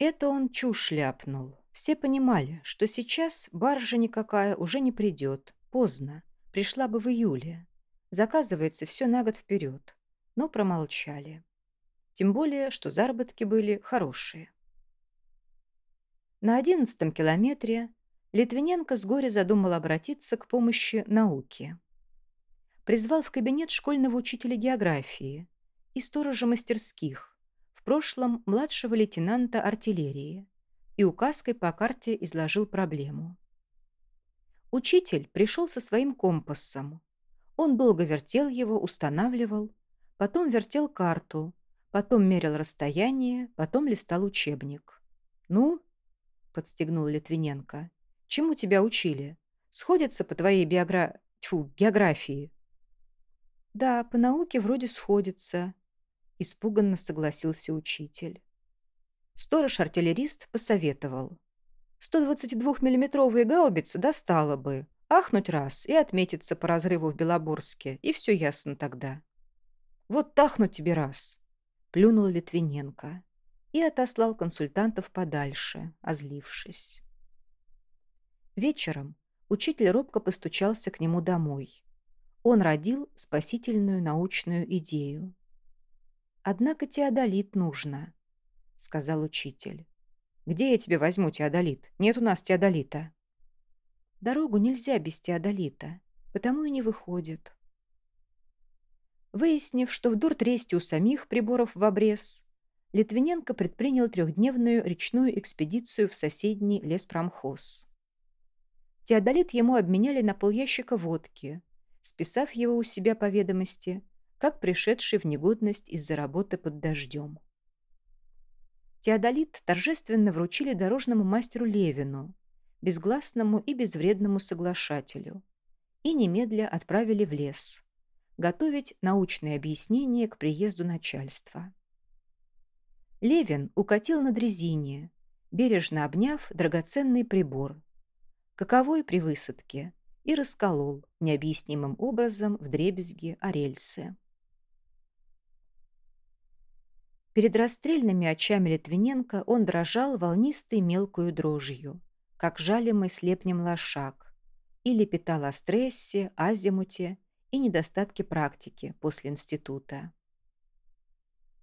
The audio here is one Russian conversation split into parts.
Это он чушь ляпнул. Все понимали, что сейчас баржа никакая уже не придет. Поздно. Пришла бы в июле. Заказывается все на год вперед. Но промолчали. Тем более, что заработки были хорошие. На одиннадцатом километре Литвиненко с горя задумал обратиться к помощи науке. Призвал в кабинет школьного учителя географии и сторожа мастерских, в прошлом младшего лейтенанта артиллерии, и указкой по карте изложил проблему. Учитель пришел со своим компасом. Он долго вертел его, устанавливал, потом вертел карту, потом мерил расстояние, потом листал учебник. «Ну?» — подстегнул Литвиненко. «Чему тебя учили? Сходятся по твоей биогра... Тьфу, географии?» «Да, по науке вроде сходится», — испуганно согласился учитель. Сторож-артиллерист посоветовал. 122-миллиметровые гаубицы достало бы. Ахнуть раз и отметиться по разрыву в Белоборске, и все ясно тогда. Вот тахнуть тебе раз, плюнул Литвиненко и отослал консультантов подальше, озлившись. Вечером учитель робко постучался к нему домой. Он родил спасительную научную идею. «Однако теодолит нужно», — сказал учитель. «Где я тебе возьму теодолит? Нет у нас теодолита». «Дорогу нельзя без теодолита, потому и не выходит». Выяснив, что в дуртресте у самих приборов в обрез, Литвиненко предпринял трехдневную речную экспедицию в соседний леспромхоз. Теодолит ему обменяли на полящика водки, списав его у себя по ведомости, как пришедший в негодность из-за работы под дождем. Теодолит торжественно вручили дорожному мастеру Левину, безгласному и безвредному соглашателю, и немедля отправили в лес, готовить научные объяснения к приезду начальства. Левин укатил на дрезине, бережно обняв драгоценный прибор, каковой при высадке, и расколол необъяснимым образом в дребезги о рельсы. Перед расстрельными очами Литвиненко он дрожал волнистой мелкую дрожью, как жалимый слепнем лошак, и лепетал о стрессе, азимуте и недостатке практики после института.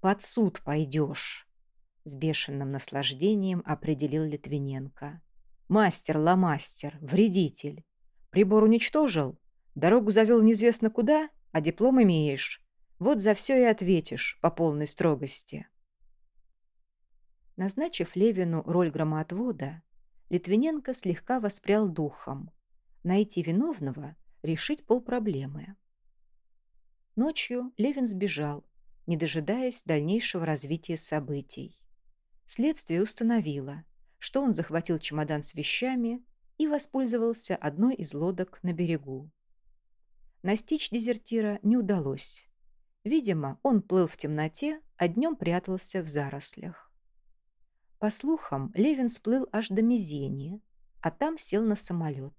«Под суд пойдешь», — с бешеным наслаждением определил Литвиненко. «Мастер-ломастер, вредитель. Прибор уничтожил, дорогу завел неизвестно куда, а диплом имеешь. Вот за все и ответишь по полной строгости». Назначив Левину роль громоотвода, Литвиненко слегка воспрял духом. Найти виновного, решить полпроблемы. Ночью Левин сбежал, не дожидаясь дальнейшего развития событий. Следствие установило, что он захватил чемодан с вещами и воспользовался одной из лодок на берегу. Настичь дезертира не удалось. Видимо, он плыл в темноте, а днем прятался в зарослях. По слухам, Левин сплыл аж до Мизени, а там сел на самолет.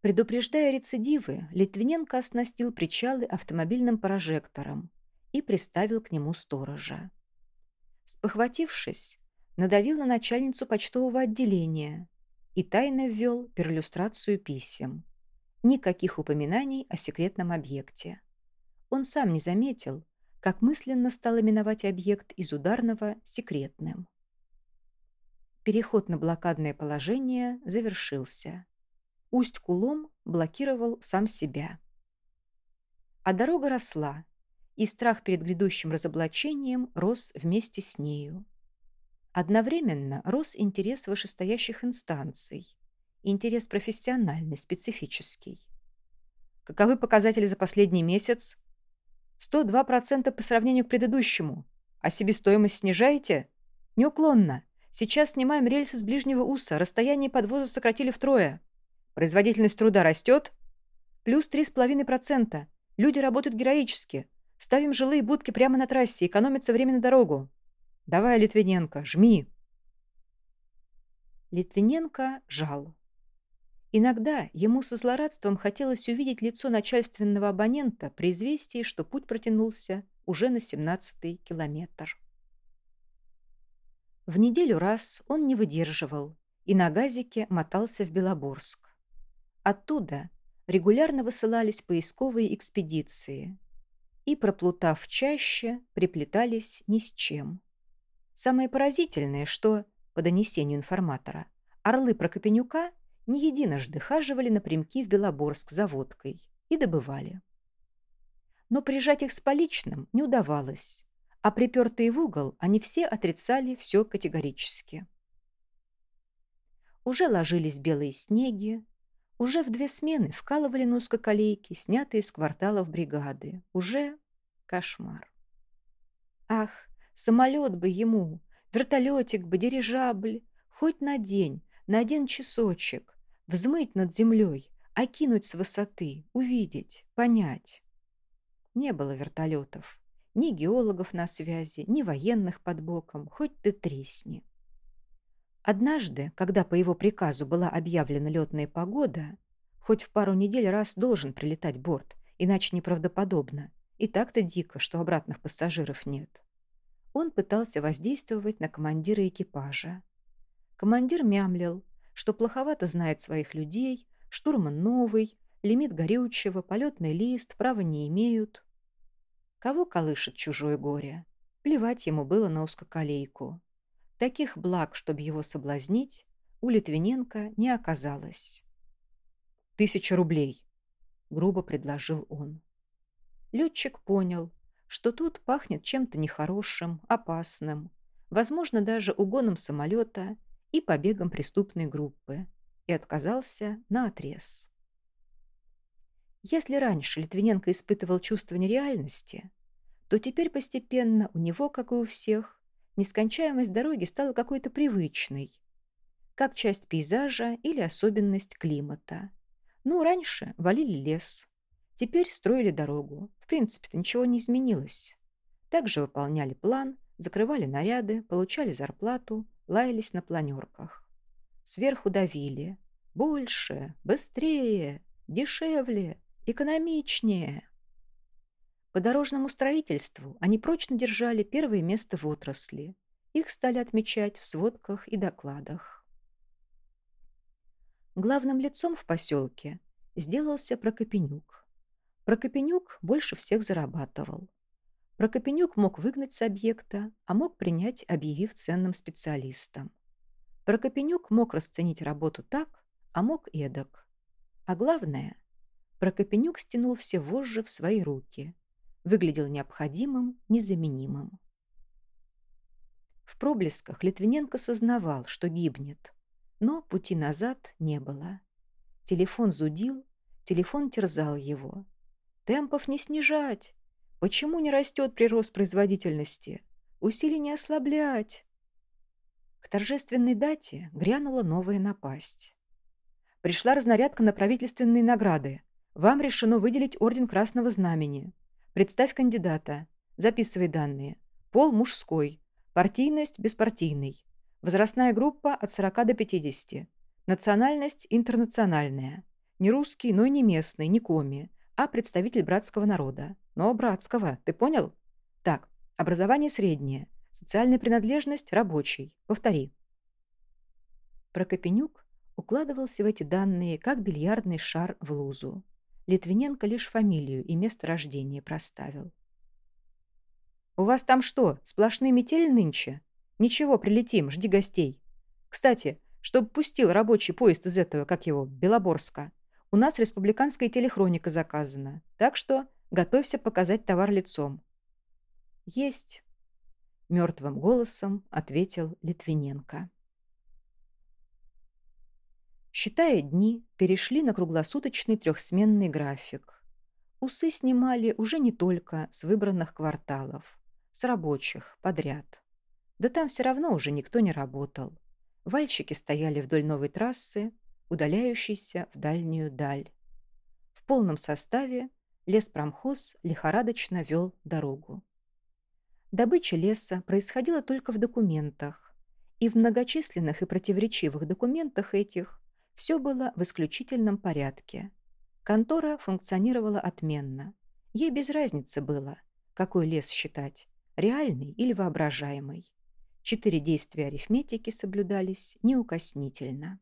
Предупреждая рецидивы, Литвиненко оснастил причалы автомобильным прожектором и приставил к нему сторожа. Спохватившись, надавил на начальницу почтового отделения и тайно ввел перлюстрацию писем. Никаких упоминаний о секретном объекте. Он сам не заметил, как мысленно стал именовать объект из ударного секретным. Переход на блокадное положение завершился. Усть-Кулом блокировал сам себя. А дорога росла, и страх перед грядущим разоблачением рос вместе с нею. Одновременно рос интерес вышестоящих инстанций, интерес профессиональный, специфический. Каковы показатели за последний месяц? 102% по сравнению к предыдущему. А себестоимость снижаете? Неуклонно. Сейчас снимаем рельсы с ближнего уса, расстояние подвоза сократили втрое. Производительность труда растет? Плюс 3,5%. Люди работают героически. Ставим жилые будки прямо на трассе, экономится время на дорогу. Давай, Литвиненко, жми. Литвиненко жал. Иногда ему со злорадством хотелось увидеть лицо начальственного абонента при известии, что путь протянулся уже на 17-й километр. В неделю раз он не выдерживал и на газике мотался в Белоборск. Оттуда регулярно высылались поисковые экспедиции и, проплутав чаще, приплетались ни с чем. Самое поразительное, что, по донесению информатора, орлы Прокопенюка не единожды хаживали напрямки в Белоборск за водкой и добывали. Но прижать их с поличным не удавалось, а припертые в угол они все отрицали все категорически. Уже ложились белые снеги, уже в две смены вкалывали на узкоколейки, снятые из кварталов бригады. Уже кошмар. Ах, самолет бы ему, вертолетик бы, дирижабль, хоть на день, на один часочек, взмыть над землей, окинуть с высоты, увидеть, понять. Не было вертолетов, ни геологов на связи, ни военных под боком, хоть ты тресни. Однажды, когда по его приказу была объявлена летная погода, хоть в пару недель раз должен прилетать борт, иначе неправдоподобно, и так-то дико, что обратных пассажиров нет. Он пытался воздействовать на командира экипажа. Командир мямлил, что плоховато знает своих людей, штурман новый, лимит горючего, полетный лист, права не имеют. Кого колышет чужое горе? Плевать ему было на узкоколейку. Таких благ, чтобы его соблазнить, у Литвиненко не оказалось. «Тысяча рублей», — грубо предложил он. Летчик понял, что тут пахнет чем-то нехорошим, опасным, возможно, даже угоном самолета и побегом преступной группы, и отказался на отрез. Если раньше Литвиненко испытывал чувство нереальности, то теперь постепенно у него, как и у всех, нескончаемость дороги стала какой-то привычной, как часть пейзажа или особенность климата. Ну, раньше валили лес, теперь строили дорогу. В принципе-то ничего не изменилось. Также выполняли план, закрывали наряды, получали зарплату, лаялись на планерках. Сверху давили. Больше, быстрее, дешевле, экономичнее. По дорожному строительству они прочно держали первое место в отрасли. Их стали отмечать в сводках и докладах. Главным лицом в поселке сделался Прокопенюк. Прокопенюк больше всех зарабатывал. Прокопенюк мог выгнать с объекта, а мог принять, объявив ценным специалистом. Прокопенюк мог расценить работу так, а мог эдак. А главное, Прокопенюк стянул все вожжи в свои руки. Выглядел необходимым, незаменимым. В проблесках Литвиненко сознавал, что гибнет, но пути назад не было. Телефон зудил, телефон терзал его. Темпов не снижать. Почему не растет прирост производительности? Усилий не ослаблять. К торжественной дате грянула новая напасть. Пришла разнарядка на правительственные награды. Вам решено выделить Орден Красного Знамени. Представь кандидата. Записывай данные. Пол мужской. Партийность беспартийный. Возрастная группа от 40 до 50. Национальность интернациональная. Не русский, но и не местный, не коми, а представитель братского народа. Но братского, ты понял? Так, образование среднее. Социальная принадлежность – рабочий. Повтори. Прокопенюк укладывался в эти данные, как бильярдный шар в лузу. Литвиненко лишь фамилию и место рождения проставил. «У вас там что, сплошные метели нынче? Ничего, прилетим, жди гостей. Кстати, чтобы пустил рабочий поезд из этого, как его, Белоборска, у нас республиканская телехроника заказана, так что готовься показать товар лицом». «Есть», — мертвым голосом ответил Литвиненко. Считая дни, перешли на круглосуточный трехсменный график. Усы снимали уже не только с выбранных кварталов, с рабочих, подряд. Да там все равно уже никто не работал. Вальщики стояли вдоль новой трассы, удаляющейся в дальнюю даль. В полном составе леспромхоз лихорадочно вел дорогу. Добыча леса происходила только в документах, и в многочисленных и противоречивых документах этих все было в исключительном порядке. Контора функционировала отменно. Ей без разницы было, какой лес считать, реальный или воображаемый. Четыре действия арифметики соблюдались неукоснительно.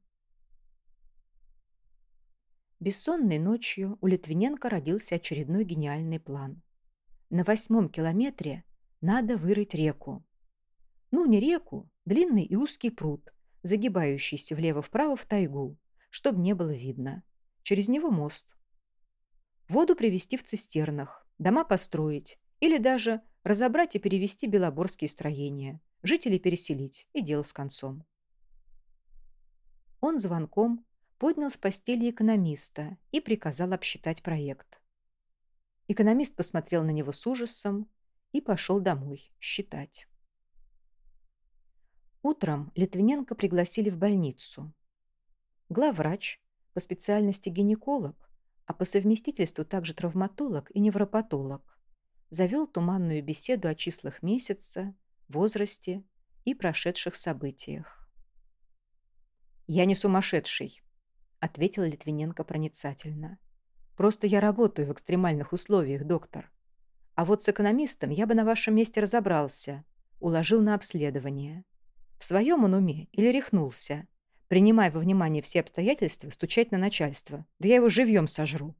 Бессонной ночью у Литвиненко родился очередной гениальный план. На восьмом километре надо вырыть реку. Ну, не реку, длинный и узкий пруд, загибающийся влево-вправо в тайгу, чтобы не было видно. Через него мост. Воду привезти в цистернах, дома построить или даже разобрать и перевести белоборские строения, жителей переселить и дело с концом. Он звонком поднял с постели экономиста и приказал обсчитать проект. Экономист посмотрел на него с ужасом и пошел домой считать. Утром Литвиненко пригласили в больницу. Главврач, по специальности гинеколог, а по совместительству также травматолог и невропатолог, завел туманную беседу о числах месяца, возрасте и прошедших событиях. «Я не сумасшедший», — ответил Литвиненко проницательно. «Просто я работаю в экстремальных условиях, доктор. А вот с экономистом я бы на вашем месте разобрался, уложил на обследование. В своем он уме или рехнулся? Принимая во внимание все обстоятельства, стучать на начальство. Да я его живьем сожру.